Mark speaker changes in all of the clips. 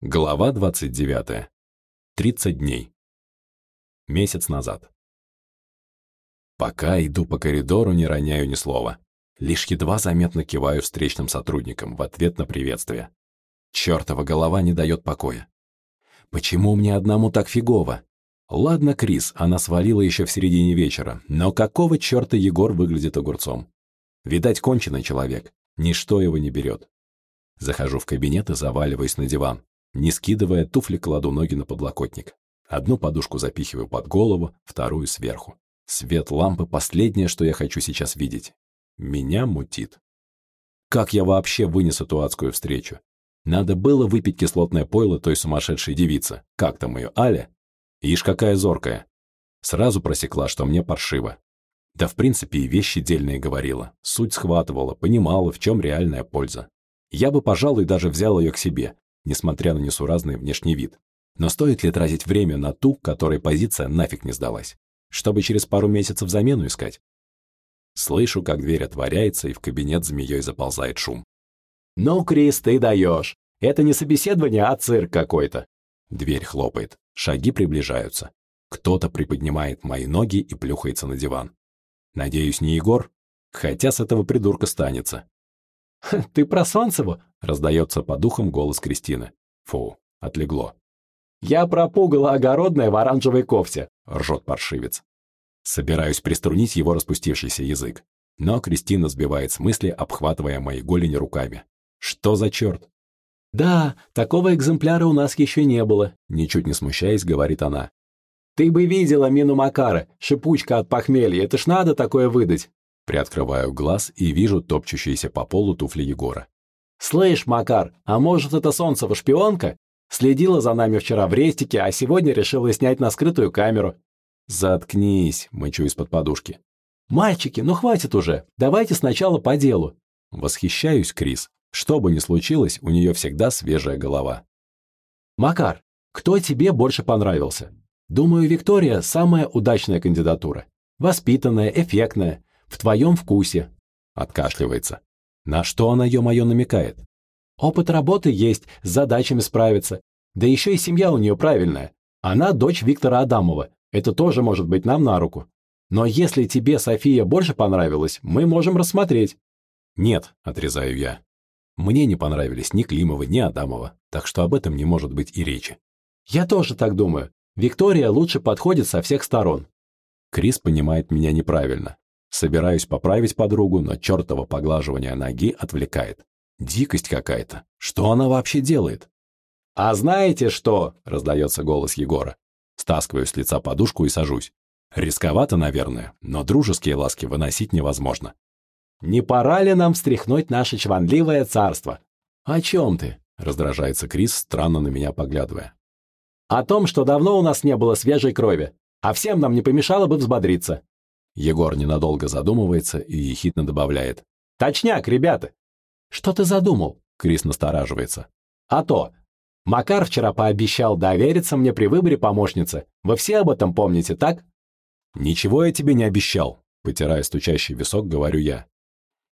Speaker 1: Глава 29. 30 дней. Месяц назад. Пока иду по коридору, не роняю ни слова. Лишь едва заметно киваю встречным сотрудникам в ответ на приветствие. Чёртова голова не дает покоя. Почему мне одному так фигово? Ладно, Крис, она свалила еще в середине вечера, но какого чёрта Егор выглядит огурцом? Видать, конченый человек, ничто его не берет. Захожу в кабинет и заваливаюсь на диван. Не скидывая туфли, кладу ноги на подлокотник. Одну подушку запихиваю под голову, вторую сверху. Свет лампы – последнее, что я хочу сейчас видеть. Меня мутит. Как я вообще вынес эту адскую встречу? Надо было выпить кислотное пойло той сумасшедшей девицы. Как там ее, Аля? Ишь, какая зоркая. Сразу просекла, что мне паршиво. Да в принципе и вещи дельные говорила. Суть схватывала, понимала, в чем реальная польза. Я бы, пожалуй, даже взял ее к себе, несмотря на несуразный внешний вид. Но стоит ли тратить время на ту, которой позиция нафиг не сдалась? Чтобы через пару месяцев замену искать? Слышу, как дверь отворяется, и в кабинет змеей заползает шум.
Speaker 2: «Ну, Крис, ты даешь. Это не собеседование, а цирк какой-то».
Speaker 1: Дверь хлопает, шаги приближаются. Кто-то приподнимает мои ноги и плюхается на диван. Надеюсь, не Егор? Хотя с этого придурка станется.
Speaker 2: «Ты про Солнцеву?»
Speaker 1: — раздается по духам голос Кристины. Фу, отлегло.
Speaker 2: «Я про пугало огородное в оранжевой кофте», —
Speaker 1: ржет паршивец. Собираюсь приструнить его распустившийся язык. Но Кристина сбивает с мысли, обхватывая мои голени руками. «Что за черт?»
Speaker 2: «Да, такого экземпляра у нас еще не было», —
Speaker 1: ничуть не смущаясь, говорит она.
Speaker 2: «Ты бы видела мину Макара, шипучка от похмелья, это ж надо такое выдать».
Speaker 1: Приоткрываю глаз и вижу топчущиеся по полу туфли Егора.
Speaker 2: «Слышь, Макар, а может, это Солнцева шпионка? Следила за нами вчера в рестике, а сегодня решила снять на скрытую камеру».
Speaker 1: «Заткнись», — мычу из-под подушки.
Speaker 2: «Мальчики, ну хватит уже, давайте сначала по делу».
Speaker 1: Восхищаюсь, Крис. Что бы ни случилось, у нее всегда свежая голова.
Speaker 2: «Макар, кто тебе больше понравился?» «Думаю, Виктория – самая удачная кандидатура. Воспитанная, эффектная, в твоем вкусе», — откашливается.
Speaker 1: На что она, ё-моё, намекает?
Speaker 2: «Опыт работы есть, с задачами справиться. Да еще и семья у нее правильная. Она дочь Виктора Адамова. Это тоже может быть нам на руку. Но если тебе София больше понравилась, мы можем рассмотреть».
Speaker 1: «Нет», — отрезаю я. «Мне не понравились ни Климова, ни Адамова, так что об этом не может быть и речи».
Speaker 2: «Я тоже так думаю. Виктория лучше подходит со всех сторон».
Speaker 1: Крис понимает меня неправильно. Собираюсь поправить подругу, но чертово поглаживание ноги отвлекает. Дикость какая-то. Что она вообще делает?
Speaker 2: «А знаете что?» – раздается голос Егора.
Speaker 1: Стаскиваю с лица подушку и сажусь. Рисковато, наверное, но дружеские ласки выносить невозможно.
Speaker 2: «Не пора ли нам встряхнуть наше чванливое царство?»
Speaker 1: «О чем ты?» – раздражается Крис, странно на меня поглядывая.
Speaker 2: «О том, что давно у нас не было свежей крови, а всем нам не помешало бы взбодриться.
Speaker 1: Егор ненадолго задумывается и ехидно добавляет.
Speaker 2: «Точняк, ребята!» «Что ты задумал?» Крис настораживается. «А то! Макар вчера пообещал довериться мне при выборе помощницы. Вы все об этом помните, так?»
Speaker 1: «Ничего я тебе не обещал», — потирая стучащий висок, говорю я.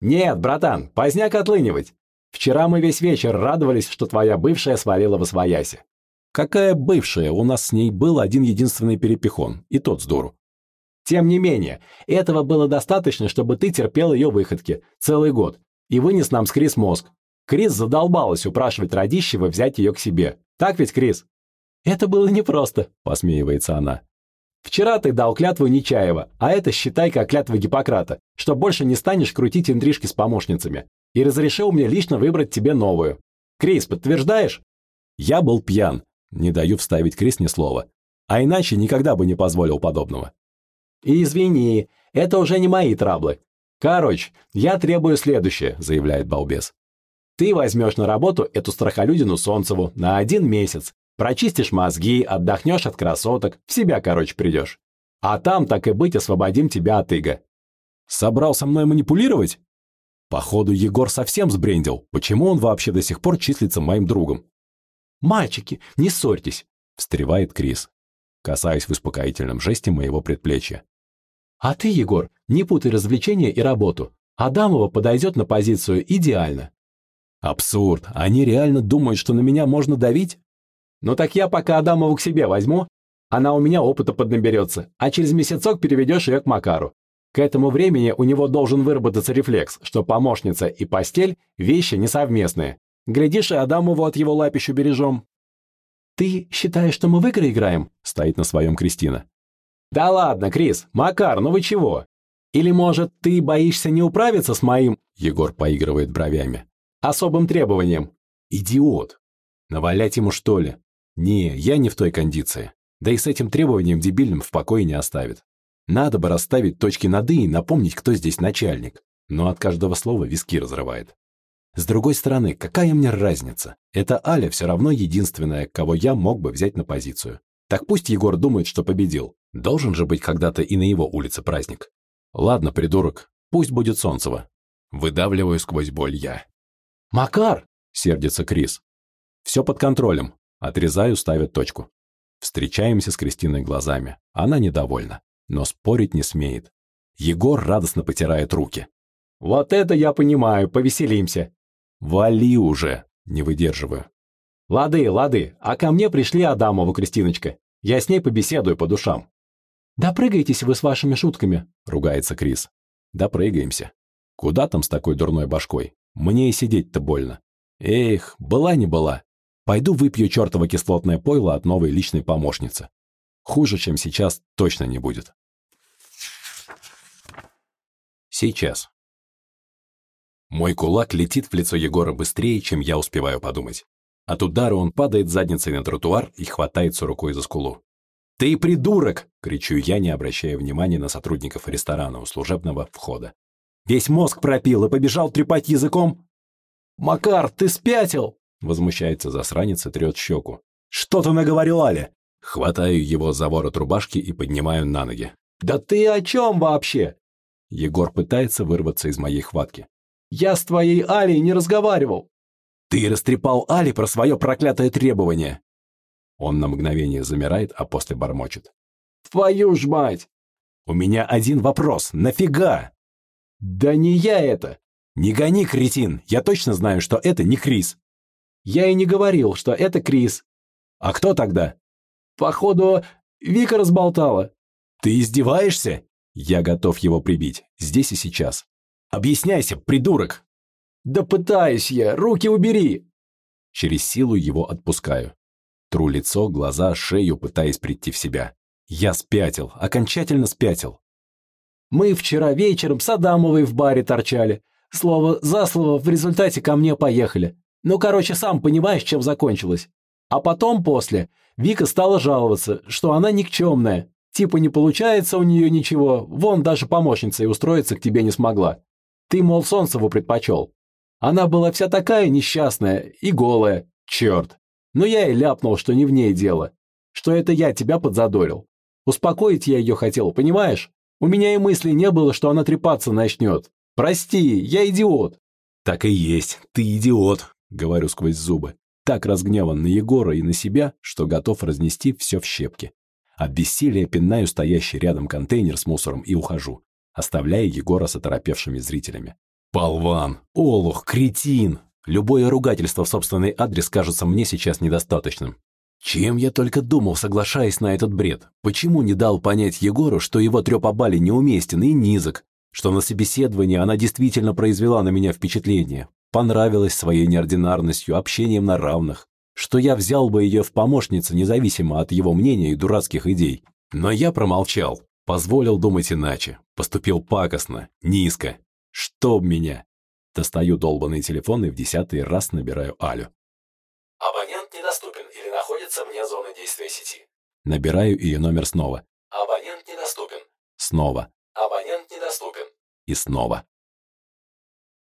Speaker 2: «Нет, братан, поздняк отлынивать. Вчера мы весь вечер радовались, что твоя бывшая свалила в освояси».
Speaker 1: «Какая бывшая? У нас с ней был один единственный перепихон, и тот с дуру.
Speaker 2: Тем не менее, этого было достаточно, чтобы ты терпел ее выходки целый год и вынес нам с Крис мозг. Крис задолбалась упрашивать Радищева взять ее к себе. Так ведь, Крис? Это было непросто, посмеивается она. Вчера ты дал клятву Нечаева, а это считай как клятва Гиппократа, что больше не станешь крутить интрижки с помощницами. И разрешил мне лично выбрать тебе новую. Крис, подтверждаешь?
Speaker 1: Я был пьян. Не даю вставить Крис ни слова. А иначе никогда бы не позволил подобного.
Speaker 2: «Извини, это уже не мои траблы. Короче, я требую следующее», — заявляет балбес. «Ты возьмешь на работу эту страхолюдину Солнцеву на один месяц, прочистишь мозги, отдохнешь от красоток, в себя, короче, придешь. А там, так и быть, освободим тебя от иго».
Speaker 1: «Собрал со мной манипулировать?» Походу, Егор совсем сбрендил. Почему он вообще до сих пор числится моим другом?
Speaker 2: «Мальчики, не ссорьтесь», —
Speaker 1: встревает Крис. Касаюсь в успокоительном жесте моего предплечья.
Speaker 2: А ты, Егор, не путай развлечения и работу. Адамова подойдет на позицию идеально.
Speaker 1: Абсурд. Они реально думают, что на меня можно давить?
Speaker 2: Ну так я пока Адамову к себе возьму. Она у меня опыта поднаберется, а через месяцок переведешь ее к Макару. К этому времени у него должен выработаться рефлекс, что помощница и постель – вещи несовместные. Глядишь, и Адамову от его лапищу бережем. «Ты считаешь, что мы в игры играем?» – стоит на своем Кристина. «Да ладно, Крис, Макар, ну вы чего? Или, может, ты боишься не управиться с моим...» Егор поигрывает бровями. «Особым требованием». «Идиот! Навалять ему, что ли? Не, я не в той кондиции. Да и с этим требованием дебильным в покое не оставит. Надо бы расставить точки над «и» и напомнить, кто здесь начальник. Но от каждого слова виски разрывает. С другой стороны, какая мне разница? Это Аля все равно единственная, кого я мог бы взять на позицию. Так пусть Егор думает, что победил. Должен же быть когда-то и на его улице праздник. Ладно, придурок, пусть будет Солнцево. Выдавливаю сквозь боль я. «Макар!» — сердится Крис. «Все под контролем». Отрезаю, ставят точку. Встречаемся с Кристиной глазами. Она недовольна, но спорить не смеет. Егор радостно потирает руки. «Вот это я понимаю, повеселимся!» «Вали уже!» – не выдерживаю. «Лады, лады, а ко мне пришли Адамова Кристиночка. Я с ней побеседую по душам». «Допрыгаетесь вы с вашими шутками», – ругается Крис. «Допрыгаемся. Куда там с такой дурной башкой? Мне и сидеть-то больно. Эх, была не была. Пойду выпью чертово кислотное пойло от новой личной помощницы. Хуже, чем сейчас, точно не будет. Сейчас. Мой кулак летит в лицо Егора быстрее, чем я успеваю подумать. От удара он падает задницей на тротуар и хватается рукой за скулу. «Ты придурок!» — кричу я, не обращая внимания на сотрудников ресторана у служебного входа. «Весь мозг пропил и побежал трепать языком!» «Макар, ты спятил!» — возмущается засранец и трет щеку. «Что ты наговорил, Аля?» Хватаю его за ворот рубашки и поднимаю на ноги. «Да ты о чем вообще?» Егор пытается вырваться из моей хватки. Я с твоей Алей не разговаривал. Ты растрепал Али про свое проклятое требование. Он на мгновение замирает, а после бормочет. Твою ж мать! У меня один вопрос. Нафига? Да не я это. Не гони, кретин. Я точно знаю, что это не Крис. Я и не говорил, что это Крис. А кто тогда? Походу, Вика разболтала. Ты издеваешься? Я готов его прибить. Здесь и сейчас. Объясняйся, придурок!» «Да пытаюсь я! Руки убери!» Через силу его отпускаю. Тру лицо, глаза, шею, пытаясь прийти в себя. Я спятил, окончательно спятил. Мы вчера вечером с Адамовой в баре торчали. Слово за слово в результате ко мне поехали. Ну, короче, сам понимаешь, чем закончилось. А потом, после, Вика стала жаловаться, что она никчемная. Типа не получается у нее ничего, вон даже помощницей устроиться к тебе не смогла. Ты, мол, Солнцеву предпочел. Она была вся такая несчастная и голая, черт. Но я и ляпнул, что не в ней дело. Что это я тебя подзадорил. Успокоить я ее хотел, понимаешь? У меня и мысли не было, что она трепаться начнет. Прости, я идиот. Так и есть, ты идиот, говорю сквозь зубы. Так разгневан на Егора и на себя, что готов разнести все в щепки. От бессилия пинаю стоящий рядом контейнер с мусором и ухожу оставляя Егора с оторопевшими зрителями. «Болван! Олух! Кретин!» Любое ругательство в собственный адрес кажется мне сейчас недостаточным. Чем я только думал, соглашаясь на этот бред? Почему не дал понять Егору, что его трёп о бале неуместен и низок? Что на собеседовании она действительно произвела на меня впечатление? Понравилась своей неординарностью, общением на равных? Что я взял бы ее в помощницы, независимо от его мнения и дурацких идей? Но я промолчал. Позволил думать иначе. Поступил пакостно, низко. Чтоб меня. Достаю долбанный телефон и в десятый раз набираю Алю.
Speaker 3: Абонент недоступен или находится вне зоны действия сети.
Speaker 2: Набираю ее номер снова.
Speaker 3: Абонент недоступен.
Speaker 2: Снова.
Speaker 3: Абонент недоступен.
Speaker 2: И снова.